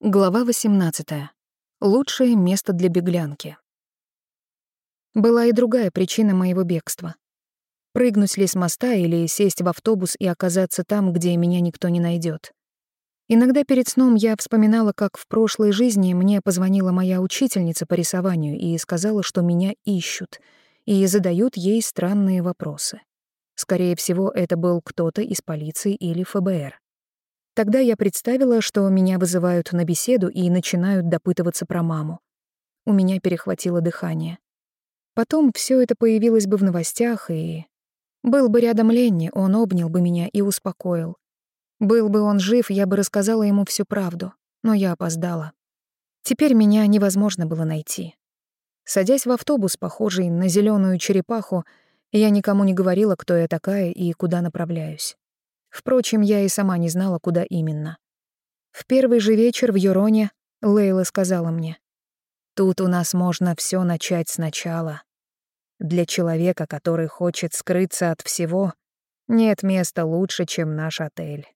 Глава 18. Лучшее место для беглянки. Была и другая причина моего бегства. Прыгнуть ли с моста или сесть в автобус и оказаться там, где меня никто не найдет. Иногда перед сном я вспоминала, как в прошлой жизни мне позвонила моя учительница по рисованию и сказала, что меня ищут, и задают ей странные вопросы. Скорее всего, это был кто-то из полиции или ФБР. Тогда я представила, что меня вызывают на беседу и начинают допытываться про маму. У меня перехватило дыхание. Потом все это появилось бы в новостях, и... Был бы рядом Ленни, он обнял бы меня и успокоил. Был бы он жив, я бы рассказала ему всю правду, но я опоздала. Теперь меня невозможно было найти. Садясь в автобус, похожий на зеленую черепаху, я никому не говорила, кто я такая и куда направляюсь. Впрочем, я и сама не знала, куда именно. В первый же вечер в Юроне Лейла сказала мне, «Тут у нас можно все начать сначала. Для человека, который хочет скрыться от всего, нет места лучше, чем наш отель».